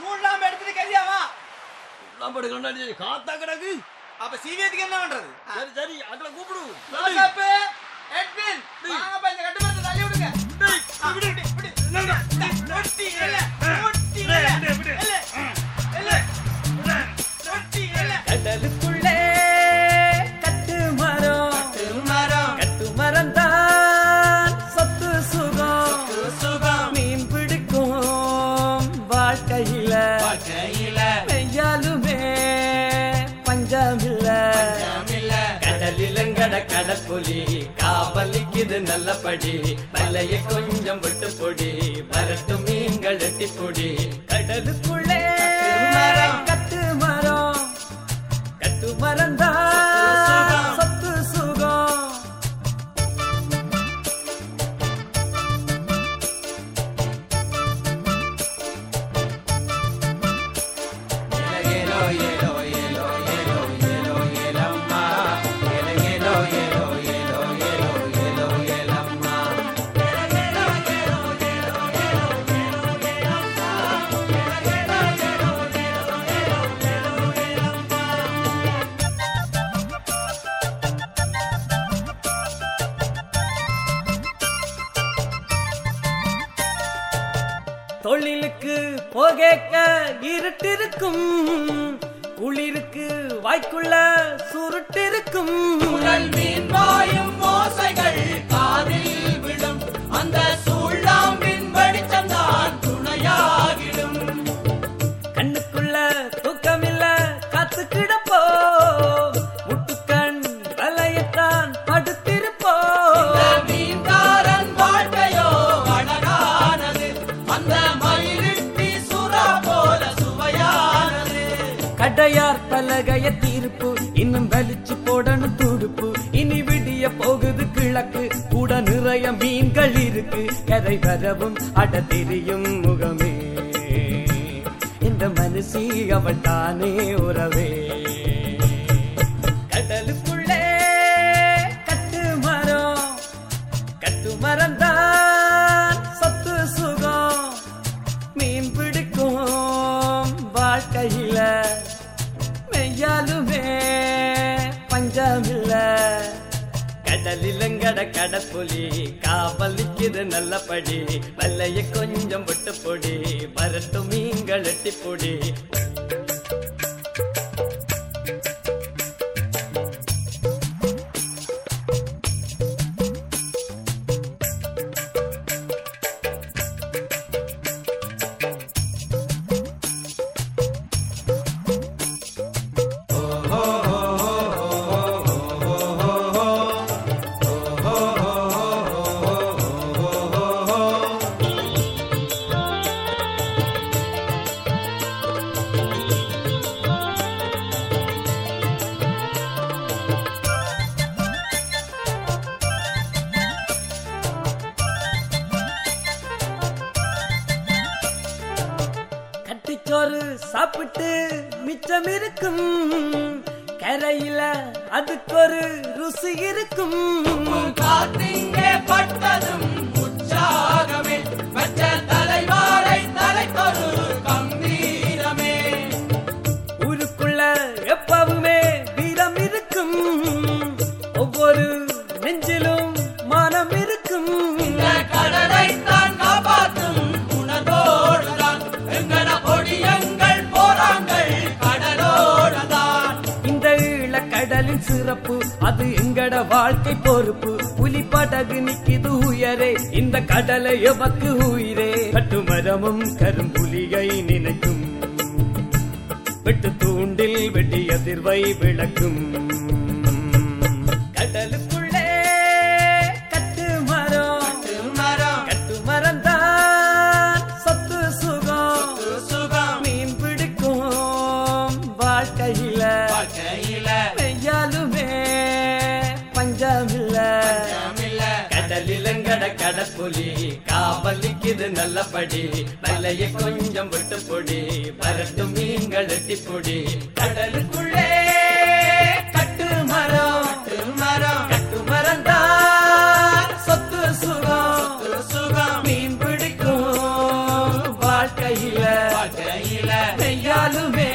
சூழ்நாம எடுத்துட்டு கரியாவா நான் படுக்கிறேன் காத்தா கிடக்கு அப்ப சீவியத்துக்கு என்ன பண்றது சரி சரி அங்களை கூப்பிடு எட்வின், வாங்கப்பா, இந்த கட்டுமரத்தை தள்ளி விடுங்க. விடு. விடு, விடு. ஒட்டி இல, ஒட்டி இல, விடு, விடு. கடலிலங்கட காவலிக்குது நல்லபடி. வலைய கொஞ்சம் விட்டு பொடி வரட்டு மீன்கள் எட்டி பொடி. கடலுக்குள்ள தொழிலுக்கு போகேக்க இருட்டிருக்கும். குளிருக்கு வாய்க்குள்ள சுருட்டிருக்கும். குழல் மீன் வாயும் ஓசைகள் காதில் கடையார் பலகைய தீர்ப்பு. இன்னும் வலிச்சு போடணும் துடுப்பு. இனி விடிய போகுது கிழக்கு. கூட நிறைய மீன்கள் இருக்கு. கரை வரவும் அட தெரியும் முகமே. இந்த மனுஷி அவள் தானே உறவே. கடலுக்குள்ளே கட்டு மரம். கட்டு மரந்தான் சத்து சுகம். மீன் பிடிக்கும் வாழ்க்கையில. மெய்யாலுமே பஞ்சமில்ல. கடலிலங்கட கடற்புலி காவலிக்குது நல்லபடி வல்லைய கொஞ்சம் விட்டு பொடி வரட்டும் மீன்கள் எட்டி பொடி சாப்பிட்டு மிச்சம் இருக்கும். கரையில அதுக்கு ஒரு ருசி இருக்கும். காத்திங்கே பட்டதும் உற்சாகமே. வச்ச தலைவாரை தலைக்கொரு கம்மி அது எங்கட வாழ்க்கை பொறுப்பு. புலி படகு நிக்கிது உயரே இந்த கடலை எமக்கு உயிரே. கட்டுமரமும் கரும்புலியை நினைக்கும். வெட்டு தூண்டில் வெட்டி அதிர்வை விளக்கும். கடப்புலி காவலிக்குது நல்லபடி. வலையை கொஞ்சம் விட்டு பொடி பரட்டு மீன்கள் எட்டி பொடி. கடலுக்குள்ளே கட்டு மரம் மரம் கட்டு மரம் சொத்து சுகம். சுகம். மீன் பிடிக்கும் வாழ்க்கையில. வாழ்க்கையில. மெய்யாலுமே